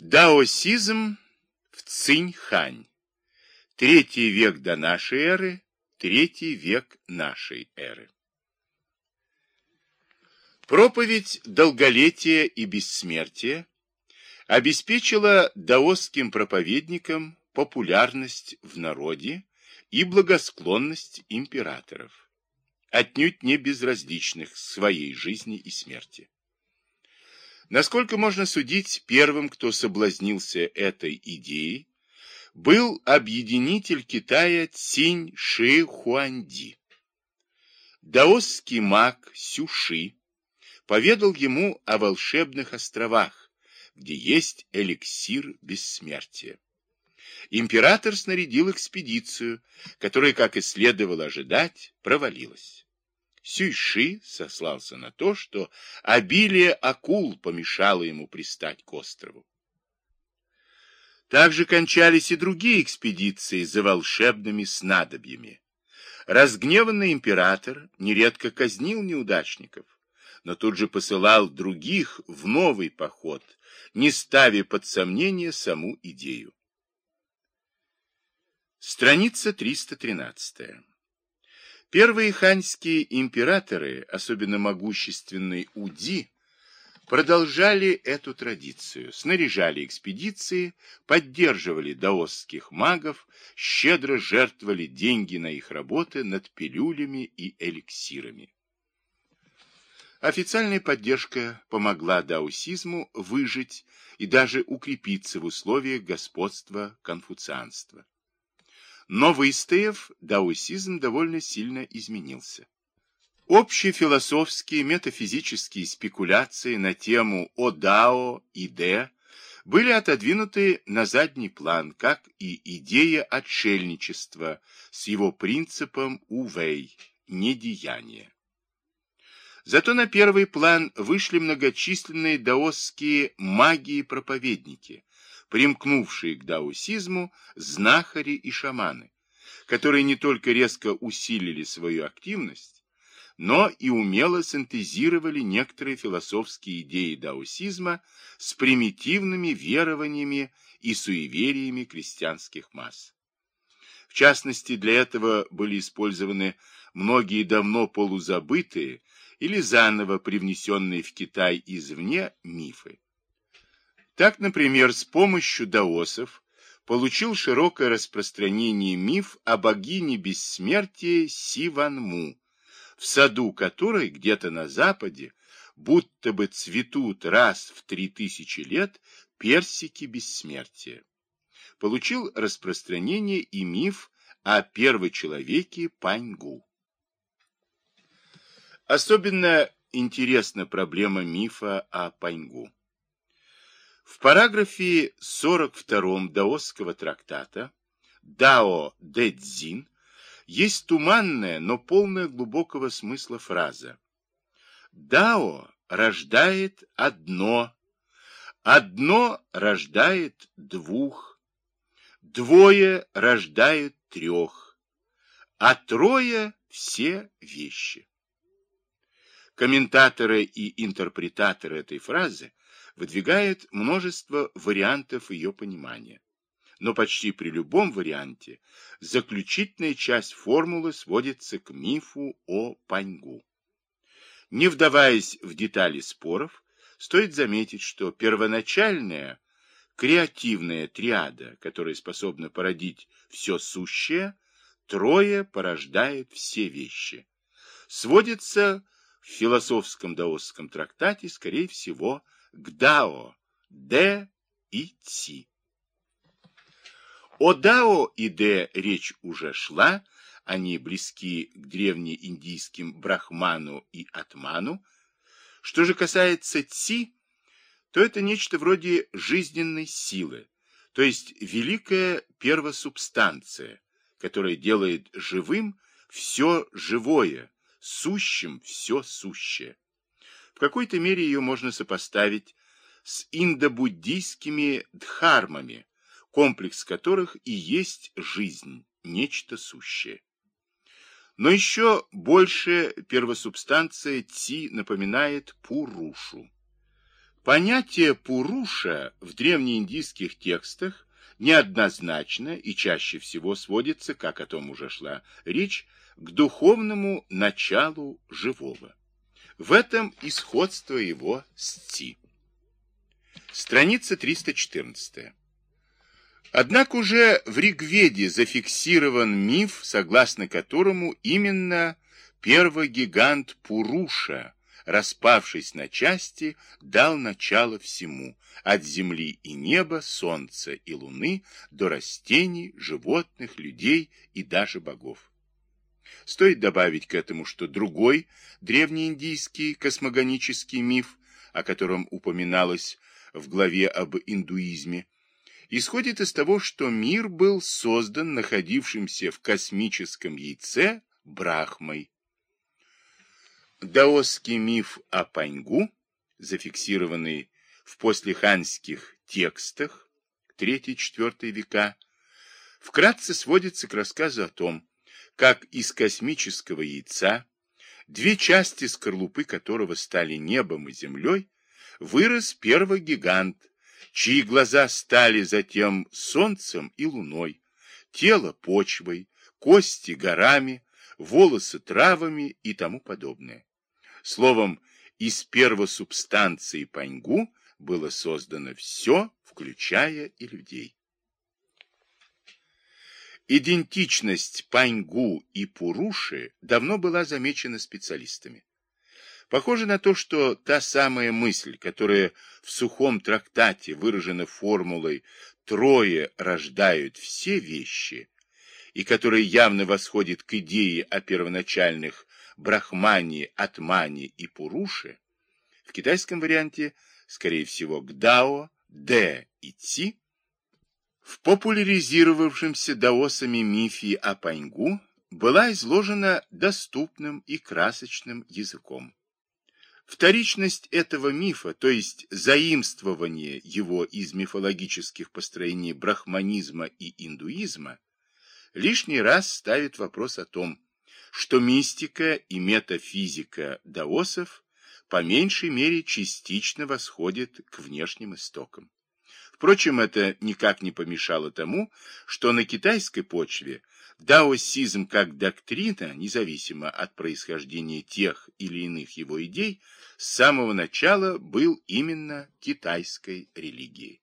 Даосизм в Цинь-Хань. Третий век до нашей эры, третий век нашей эры. Проповедь долголетия и бессмертия обеспечила даосским проповедникам популярность в народе и благосклонность императоров, отнюдь не безразличных своей жизни и смерти. Насколько можно судить, первым, кто соблазнился этой идеей, был объединитель Китая Цинь Ши Хуанди. Даосский маг Сюши поведал ему о волшебных островах, где есть эликсир бессмертия. Император снарядил экспедицию, которая, как и следовало ожидать, провалилась. Сюйши сослался на то, что обилие акул помешало ему пристать к острову. Также кончались и другие экспедиции за волшебными снадобьями. Разгневанный император нередко казнил неудачников, но тут же посылал других в новый поход, не ставя под сомнение саму идею. Страница 313. Первые ханьские императоры, особенно могущественный Уди, продолжали эту традицию, снаряжали экспедиции, поддерживали даосских магов, щедро жертвовали деньги на их работы над пилюлями и эликсирами. Официальная поддержка помогла даосизму выжить и даже укрепиться в условиях господства конфуцианства. Но выстояв, даосизм довольно сильно изменился. Общие философские метафизические спекуляции на тему о Дао и Де были отодвинуты на задний план, как и идея отшельничества с его принципом увей – недеяния. Зато на первый план вышли многочисленные даосские маги и проповедники, примкнувшие к даосизму знахари и шаманы, которые не только резко усилили свою активность, но и умело синтезировали некоторые философские идеи даосизма с примитивными верованиями и суевериями крестьянских масс. В частности, для этого были использованы многие давно полузабытые или заново привнесенные в Китай извне мифы. Так, например, с помощью даосов получил широкое распространение миф о богине бессмертия Сиванму, в саду которой где-то на западе будто бы цветут раз в три тысячи лет персики бессмертия. Получил распространение и миф о первочеловеке Паньгу. Особенно интересна проблема мифа о Паньгу. В параграфе 42 даосского трактата Дао Дэ Цзин есть туманная, но полная глубокого смысла фраза. Дао рождает одно, одно рождает двух, двое рождают трех, а трое все вещи. Комментаторы и интерпретаторы этой фразы выдвигает множество вариантов ее понимания. Но почти при любом варианте заключительная часть формулы сводится к мифу о Паньгу. Не вдаваясь в детали споров, стоит заметить, что первоначальная креативная триада, которая способна породить все сущее, трое порождает все вещи, сводится в философском даосском трактате, скорее всего, к Дао, Д и Ци. О Дао и Д речь уже шла, они близки к древнеиндийским Брахману и Атману. Что же касается Ци, то это нечто вроде жизненной силы, то есть великая первосубстанция, которая делает живым все живое, сущим все сущее. В какой-то мере ее можно сопоставить с индобуддийскими дхармами, комплекс которых и есть жизнь, нечто сущее. Но еще больше первосубстанция Ти напоминает Пурушу. Понятие Пуруша в древнеиндийских текстах неоднозначно и чаще всего сводится, как о том уже шла речь, к духовному началу живого. В этом и сходство его с Ци. Страница 314. Однако уже в Ригведе зафиксирован миф, согласно которому именно первый гигант Пуруша, распавшись на части, дал начало всему, от земли и неба, солнца и луны, до растений, животных, людей и даже богов. Стоит добавить к этому, что другой древнеиндийский космогонический миф, о котором упоминалось в главе об индуизме, исходит из того, что мир был создан находившимся в космическом яйце Брахмой. Даосский миф о Паньгу, зафиксированный в послеханских текстах III-IV века, вкратце сводится к рассказу о том, как из космического яйца, две части скорлупы которого стали небом и землей, вырос первый гигант, чьи глаза стали затем солнцем и луной, тело почвой, кости горами, волосы травами и тому подобное. Словом, из первосубстанции паньгу было создано все, включая и людей. Идентичность паньгу и пуруши давно была замечена специалистами. Похоже на то, что та самая мысль, которая в сухом трактате выражена формулой «трое рождают все вещи», и которая явно восходит к идее о первоначальных брахмане, атмане и пуруше, в китайском варианте, скорее всего, к дао, дэ и ци, в популяризировавшемся даосами мифе о Паньгу была изложена доступным и красочным языком. Вторичность этого мифа, то есть заимствование его из мифологических построений брахманизма и индуизма, лишний раз ставит вопрос о том, что мистика и метафизика даосов по меньшей мере частично восходит к внешним истокам. Впрочем, это никак не помешало тому, что на китайской почве даосизм как доктрина, независимо от происхождения тех или иных его идей, с самого начала был именно китайской религией.